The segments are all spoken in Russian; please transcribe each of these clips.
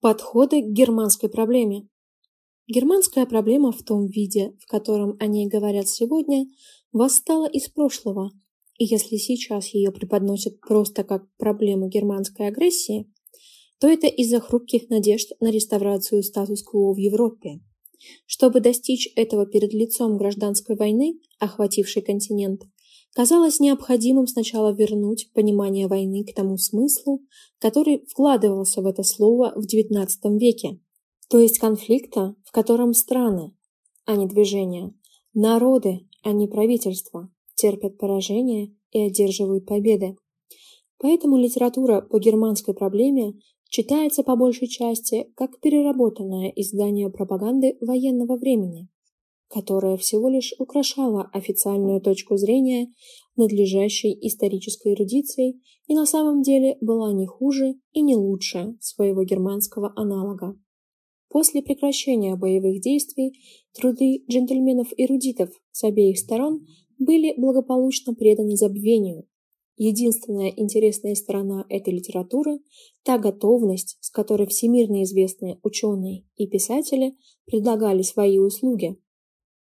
Подходы к германской проблеме. Германская проблема в том виде, в котором о ней говорят сегодня, восстала из прошлого, и если сейчас ее преподносят просто как проблему германской агрессии, то это из-за хрупких надежд на реставрацию статус-кво в Европе. Чтобы достичь этого перед лицом гражданской войны, охватившей континент, казалось необходимым сначала вернуть понимание войны к тому смыслу, который вкладывался в это слово в XIX веке, то есть конфликта, в котором страны, а не движения, народы, а не правительства, терпят поражение и одерживают победы. Поэтому литература по германской проблеме читается по большей части как переработанное издание пропаганды военного времени, которая всего лишь украшала официальную точку зрения надлежащей исторической эрудицией и на самом деле была не хуже и не лучше своего германского аналога. После прекращения боевых действий труды джентльменов-эрудитов с обеих сторон были благополучно преданы забвению. Единственная интересная сторона этой литературы – та готовность, с которой всемирно известные ученые и писатели предлагали свои услуги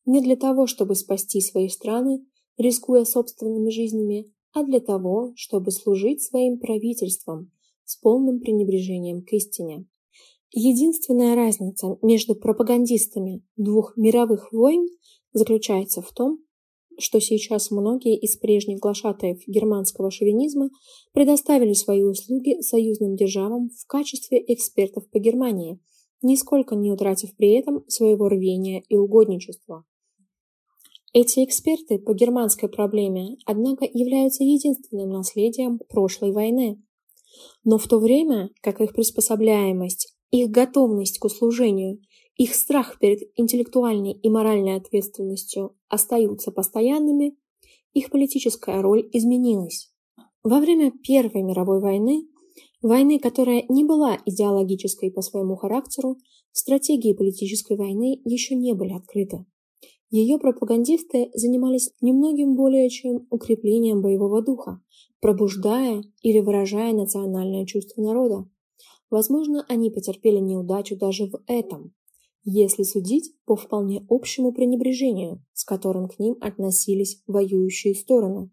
не для того, чтобы спасти свои страны, рискуя собственными жизнями, а для того, чтобы служить своим правительствам с полным пренебрежением к истине. Единственная разница между пропагандистами двух мировых войн заключается в том, что сейчас многие из прежних глашатаев германского шовинизма предоставили свои услуги союзным державам в качестве экспертов по Германии, нисколько не утратив при этом своего рвения и угодничества. Эти эксперты по германской проблеме, однако, являются единственным наследием прошлой войны. Но в то время, как их приспособляемость, их готовность к услужению, их страх перед интеллектуальной и моральной ответственностью остаются постоянными, их политическая роль изменилась. Во время Первой мировой войны, войны, которая не была идеологической по своему характеру, стратегии политической войны еще не были открыты. Ее пропагандисты занимались немногим более чем укреплением боевого духа, пробуждая или выражая национальное чувство народа. Возможно, они потерпели неудачу даже в этом, если судить по вполне общему пренебрежению, с которым к ним относились воюющие стороны.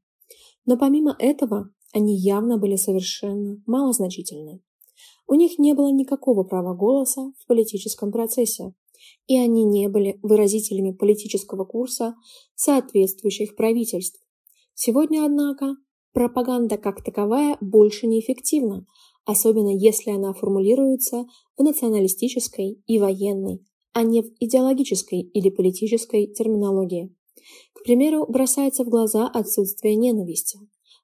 Но помимо этого, они явно были совершенно малозначительны. У них не было никакого права голоса в политическом процессе, и они не были выразителями политического курса соответствующих правительств. Сегодня, однако, пропаганда как таковая больше неэффективна, особенно если она формулируется в националистической и военной, а не в идеологической или политической терминологии. К примеру, бросается в глаза отсутствие ненависти.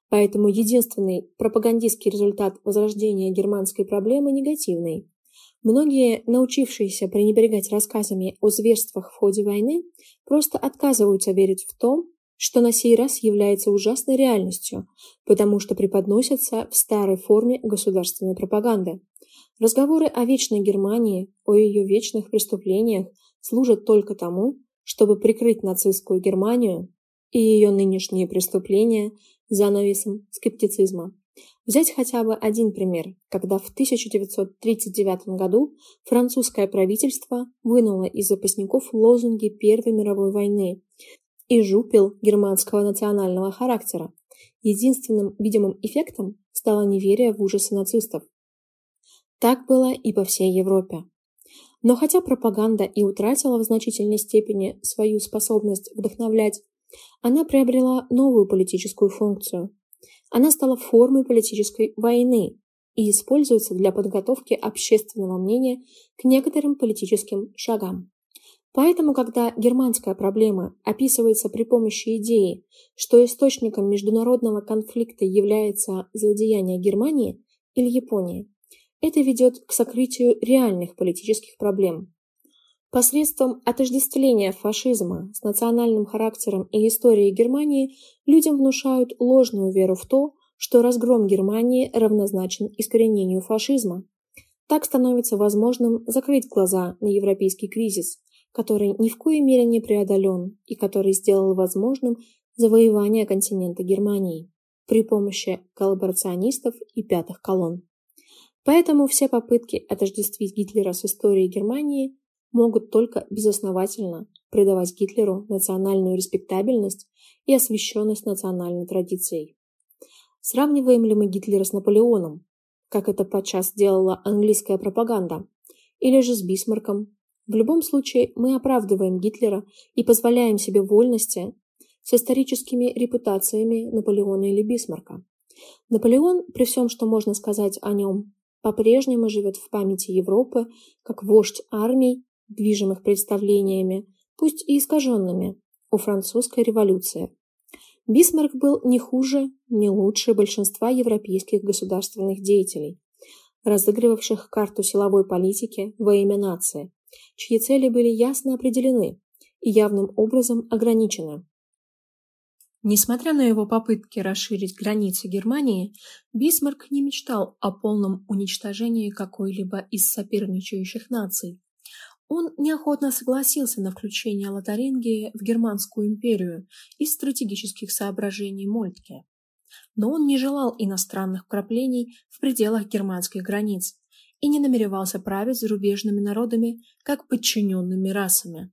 Поэтому единственный пропагандистский результат возрождения германской проблемы негативный. Многие, научившиеся пренебрегать рассказами о зверствах в ходе войны, просто отказываются верить в то, что на сей раз является ужасной реальностью, потому что преподносятся в старой форме государственной пропаганды. Разговоры о вечной Германии, о ее вечных преступлениях служат только тому, чтобы прикрыть нацистскую Германию и ее нынешние преступления занавесом скептицизма. Взять хотя бы один пример, когда в 1939 году французское правительство вынуло из запасников лозунги Первой мировой войны и жупил германского национального характера. Единственным видимым эффектом стало неверие в ужасы нацистов. Так было и по всей Европе. Но хотя пропаганда и утратила в значительной степени свою способность вдохновлять, она приобрела новую политическую функцию – она стала формой политической войны и используется для подготовки общественного мнения к некоторым политическим шагам. Поэтому, когда германская проблема описывается при помощи идеи, что источником международного конфликта является злодеяние Германии или Японии, это ведет к сокрытию реальных политических проблем, Посредством отождествления фашизма с национальным характером и историей Германии людям внушают ложную веру в то, что разгром Германии равнозначен искоренению фашизма. Так становится возможным закрыть глаза на европейский кризис, который ни в коей мере не преодолен и который сделал возможным завоевание континента Германии при помощи коллаборационистов и пятых колонн. Поэтому все попытки отождествить Гитлера с историей Германии могут только безосновательно придавать Гитлеру национальную респектабельность и освященность национальной традицией. Сравниваем ли мы Гитлера с Наполеоном, как это подчас делала английская пропаганда, или же с Бисмарком? В любом случае, мы оправдываем Гитлера и позволяем себе вольности с историческими репутациями Наполеона или Бисмарка. Наполеон, при всем, что можно сказать о нем, по-прежнему живет в памяти Европы как вождь армий, движимых представлениями, пусть и искаженными, о французской революции. Бисмарк был не хуже, не лучше большинства европейских государственных деятелей, разыгрывавших карту силовой политики во имя нации, чьи цели были ясно определены и явным образом ограничены. Несмотря на его попытки расширить границы Германии, Бисмарк не мечтал о полном уничтожении какой-либо из соперничающих наций. Он неохотно согласился на включение Лотарингии в Германскую империю из стратегических соображений Мольтке. Но он не желал иностранных вкраплений в пределах германских границ и не намеревался править зарубежными народами как подчиненными расами.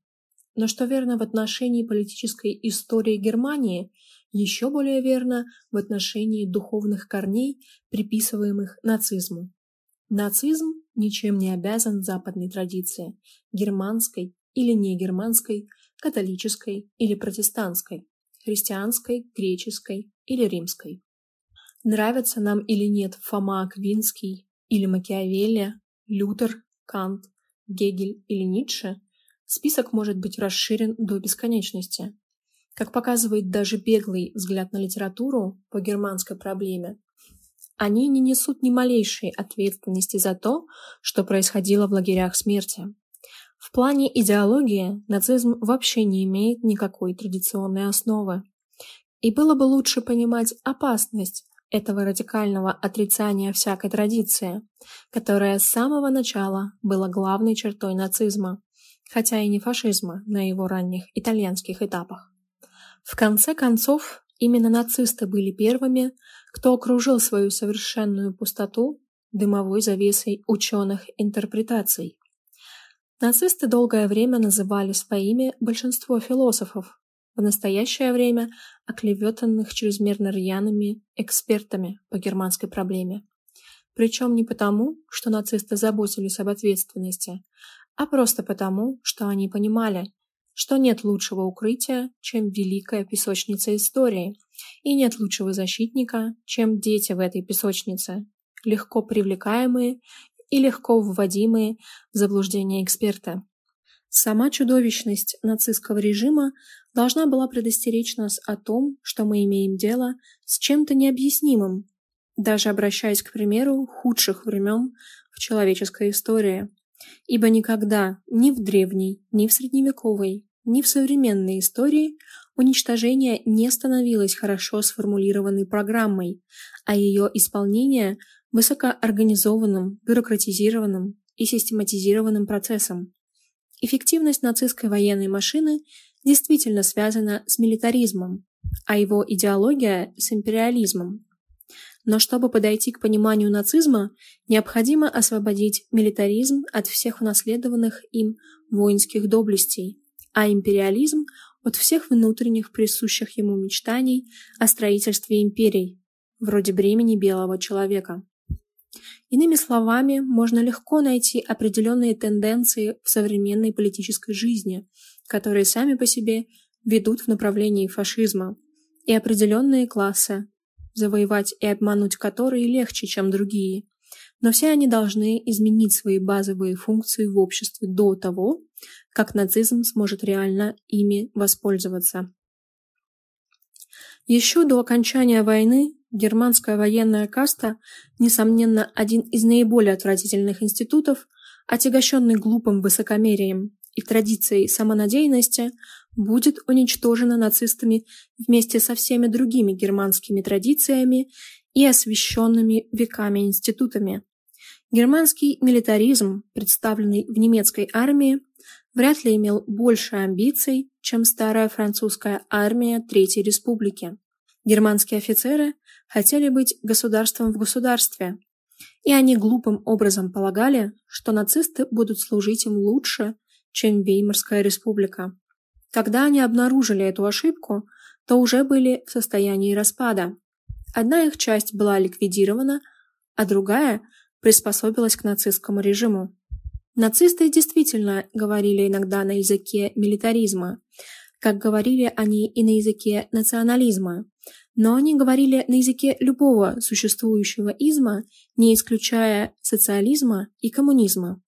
Но что верно в отношении политической истории Германии, еще более верно в отношении духовных корней, приписываемых нацизму. Нацизм ничем не обязан западной традиции, германской или негерманской, католической или протестантской, христианской, греческой или римской. Нравится нам или нет Фома Аквинский или Макиавелли, Лютер, Кант, Гегель или Ницше, список может быть расширен до бесконечности. Как показывает даже беглый взгляд на литературу по германской проблеме, они не несут ни малейшей ответственности за то, что происходило в лагерях смерти. В плане идеологии нацизм вообще не имеет никакой традиционной основы. И было бы лучше понимать опасность этого радикального отрицания всякой традиции, которая с самого начала была главной чертой нацизма, хотя и не фашизма на его ранних итальянских этапах. В конце концов, именно нацисты были первыми, кто окружил свою совершенную пустоту дымовой завесой ученых интерпретаций. Нацисты долгое время называли своими большинство философов, в настоящее время оклеветанных чрезмерно рьяными экспертами по германской проблеме. Причем не потому, что нацисты заботились об ответственности, а просто потому, что они понимали, что нет лучшего укрытия, чем великая песочница истории, и нет лучшего защитника, чем дети в этой песочнице, легко привлекаемые и легко вводимые в заблуждение эксперта. Сама чудовищность нацистского режима должна была предостеречь нас о том, что мы имеем дело с чем-то необъяснимым, даже обращаясь к примеру худших времен в человеческой истории. Ибо никогда ни в древней, ни в средневековой, ни в современной истории уничтожение не становилось хорошо сформулированной программой, а ее исполнение – высокоорганизованным, бюрократизированным и систематизированным процессом. Эффективность нацистской военной машины действительно связана с милитаризмом, а его идеология – с империализмом. Но чтобы подойти к пониманию нацизма, необходимо освободить милитаризм от всех унаследованных им воинских доблестей, а империализм от всех внутренних присущих ему мечтаний о строительстве империй, вроде бремени белого человека. Иными словами, можно легко найти определенные тенденции в современной политической жизни, которые сами по себе ведут в направлении фашизма, и определенные классы, завоевать и обмануть которые легче, чем другие. Но все они должны изменить свои базовые функции в обществе до того, как нацизм сможет реально ими воспользоваться. Еще до окончания войны германская военная каста, несомненно, один из наиболее отвратительных институтов, отягощенный глупым высокомерием и традицией самонадеянности, будет уничтожена нацистами вместе со всеми другими германскими традициями и освященными веками институтами. Германский милитаризм, представленный в немецкой армии, вряд ли имел больше амбиций, чем старая французская армия Третьей Республики. Германские офицеры хотели быть государством в государстве, и они глупым образом полагали, что нацисты будут служить им лучше, чем Веймарская республика. Когда они обнаружили эту ошибку, то уже были в состоянии распада. Одна их часть была ликвидирована, а другая приспособилась к нацистскому режиму. Нацисты действительно говорили иногда на языке милитаризма, как говорили они и на языке национализма, но они говорили на языке любого существующего изма, не исключая социализма и коммунизма.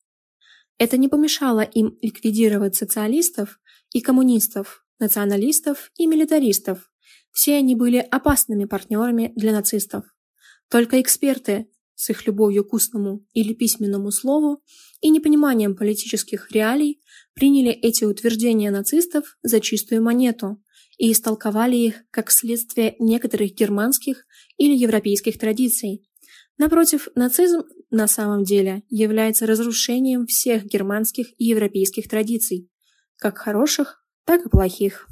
Это не помешало им ликвидировать социалистов и коммунистов, националистов и милитаристов. Все они были опасными партнерами для нацистов. Только эксперты с их любовью к устному или письменному слову и непониманием политических реалий приняли эти утверждения нацистов за чистую монету и истолковали их как следствие некоторых германских или европейских традиций. Напротив, нацизм на самом деле является разрушением всех германских и европейских традиций, как хороших, так и плохих.